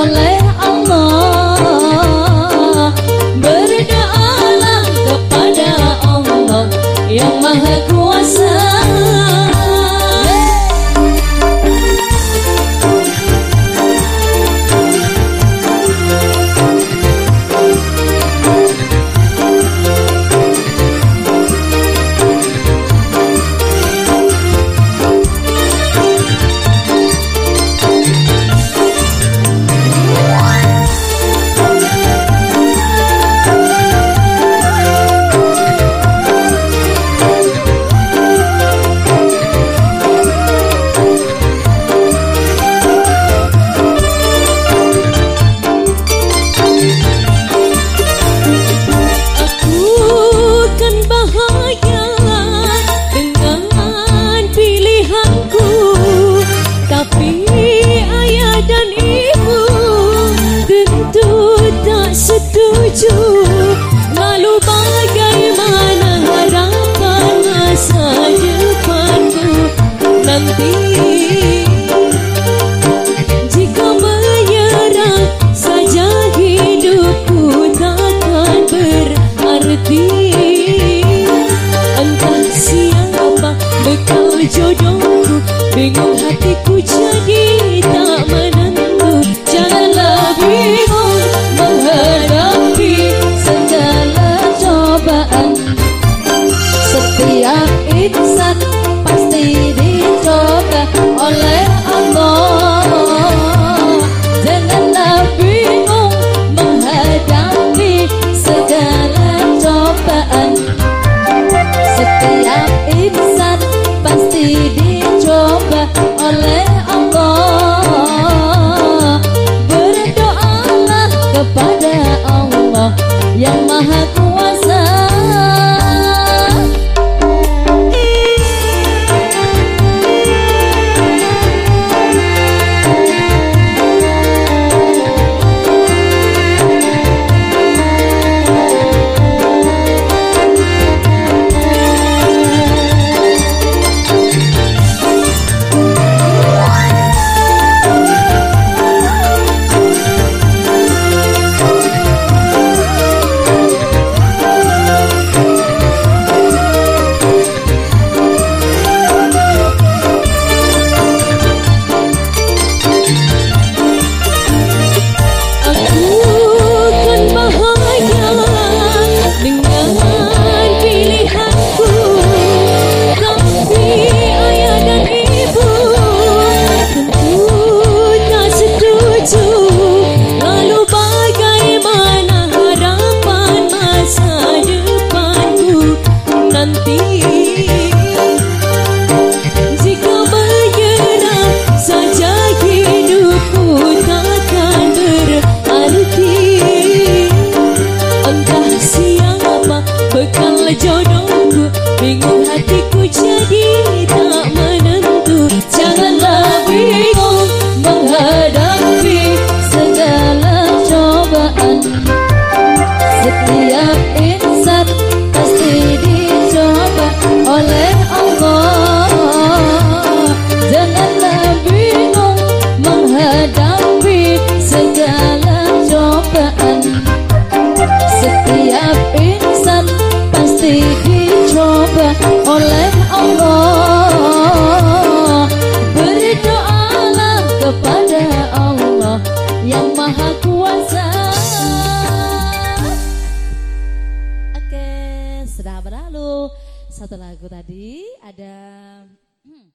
Allah oleh Allah. Berdoalah kepada Allah yang maha kuasa. Oke, sudah berlalu. Satu lagu tadi ada... Hmm,